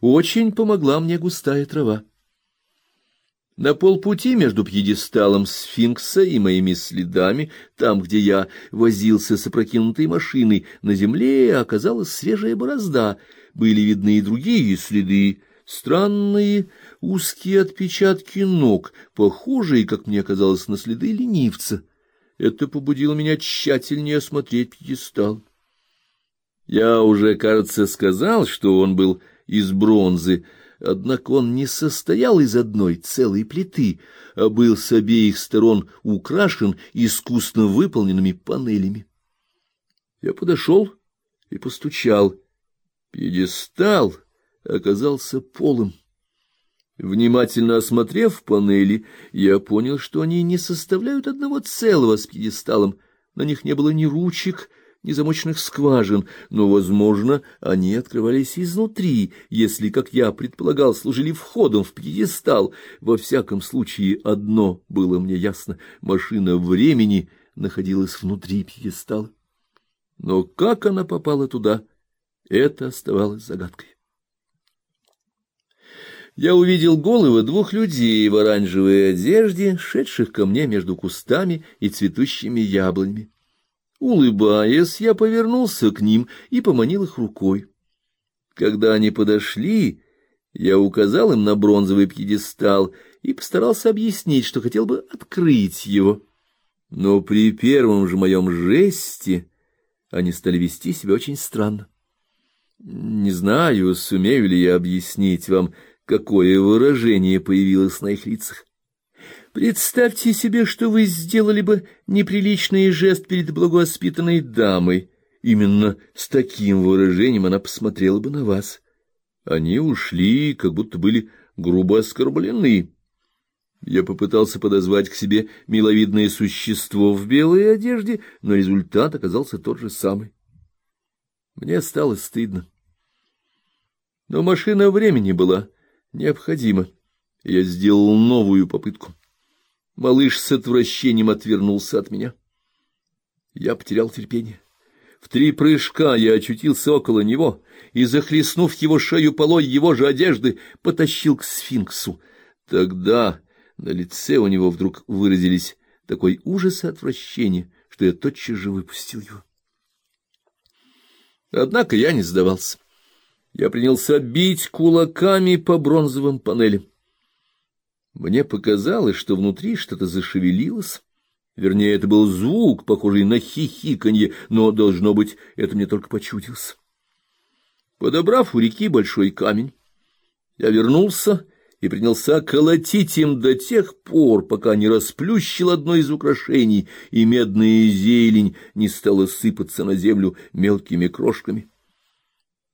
очень помогла мне густая трава. На полпути между пьедесталом сфинкса и моими следами, там, где я возился с опрокинутой машиной, на земле оказалась свежая борозда. Были видны и другие следы, странные узкие отпечатки ног, похожие, как мне казалось, на следы ленивца. Это побудило меня тщательнее осмотреть пьедестал. Я уже, кажется, сказал, что он был из бронзы, Однако он не состоял из одной целой плиты, а был с обеих сторон украшен искусно выполненными панелями. Я подошел и постучал. Пьедестал оказался полым. Внимательно осмотрев панели, я понял, что они не составляют одного целого с пьедесталом. На них не было ни ручек, ни замочных скважин, но, возможно, они открывались изнутри, если, как я предполагал, служили входом в пьедестал. Во всяком случае, одно было мне ясно — машина времени находилась внутри пьедестала. Но как она попала туда, это оставалось загадкой. Я увидел головы двух людей в оранжевой одежде, шедших ко мне между кустами и цветущими яблонями. Улыбаясь, я повернулся к ним и поманил их рукой. Когда они подошли, я указал им на бронзовый пьедестал и постарался объяснить, что хотел бы открыть его. Но при первом же моем жесте они стали вести себя очень странно. Не знаю, сумею ли я объяснить вам, какое выражение появилось на их лицах. Представьте себе, что вы сделали бы неприличный жест перед благовоспитанной дамой. Именно с таким выражением она посмотрела бы на вас. Они ушли, как будто были грубо оскорблены. Я попытался подозвать к себе миловидное существо в белой одежде, но результат оказался тот же самый. Мне стало стыдно. Но машина времени была необходима. Я сделал новую попытку. Малыш с отвращением отвернулся от меня. Я потерял терпение. В три прыжка я очутился около него и, захлестнув его шею полой его же одежды, потащил к сфинксу. Тогда на лице у него вдруг выразились такой ужас и отвращение, что я тотчас же выпустил его. Однако я не сдавался. Я принялся бить кулаками по бронзовым панелям. Мне показалось, что внутри что-то зашевелилось. Вернее, это был звук, похожий на хихиканье, но, должно быть, это мне только почудилось. Подобрав у реки большой камень, я вернулся и принялся колотить им до тех пор, пока не расплющил одно из украшений, и медная зелень не стала сыпаться на землю мелкими крошками.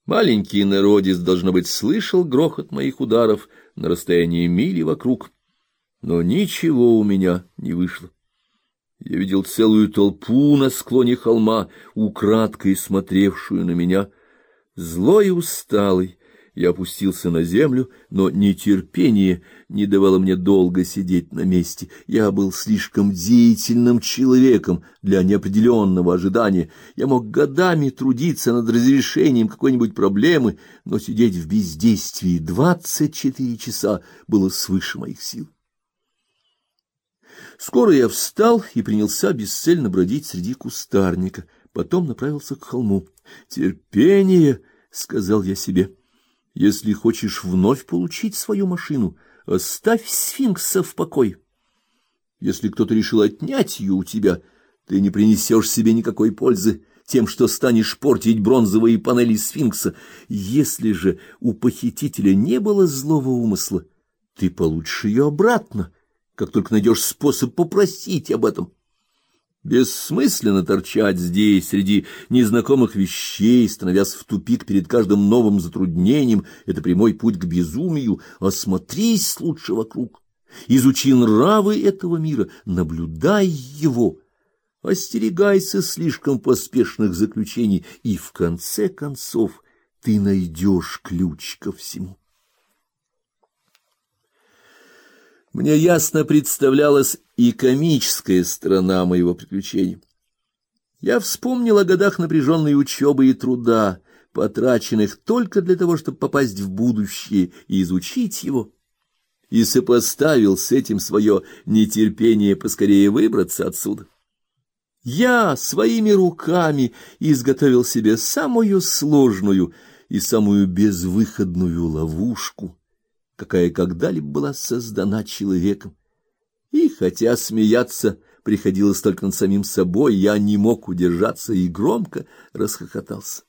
Маленький народец, должно быть, слышал грохот моих ударов на расстоянии мили вокруг, но ничего у меня не вышло. Я видел целую толпу на склоне холма, украдкой смотревшую на меня, злой и усталый, я опустился на землю, но нетерпение не давало мне долго сидеть на месте. Я был слишком деятельным человеком для неопределенного ожидания. Я мог годами трудиться над разрешением какой-нибудь проблемы, но сидеть в бездействии двадцать четыре часа было свыше моих сил. Скоро я встал и принялся бесцельно бродить среди кустарника, потом направился к холму. «Терпение!» — сказал я себе. Если хочешь вновь получить свою машину, оставь сфинкса в покой. Если кто-то решил отнять ее у тебя, ты не принесешь себе никакой пользы тем, что станешь портить бронзовые панели сфинкса. Если же у похитителя не было злого умысла, ты получишь ее обратно, как только найдешь способ попросить об этом. Бессмысленно торчать здесь среди незнакомых вещей, становясь в тупик перед каждым новым затруднением. Это прямой путь к безумию. Осмотрись лучше вокруг. Изучи нравы этого мира, наблюдай его. Остерегайся слишком поспешных заключений, и в конце концов ты найдешь ключ ко всему. Мне ясно представлялась и комическая сторона моего приключения. Я вспомнил о годах напряженной учебы и труда, потраченных только для того, чтобы попасть в будущее и изучить его, и сопоставил с этим свое нетерпение поскорее выбраться отсюда. Я своими руками изготовил себе самую сложную и самую безвыходную ловушку, какая когда-либо была создана человеком. И хотя смеяться приходилось только над самим собой, я не мог удержаться и громко расхохотался.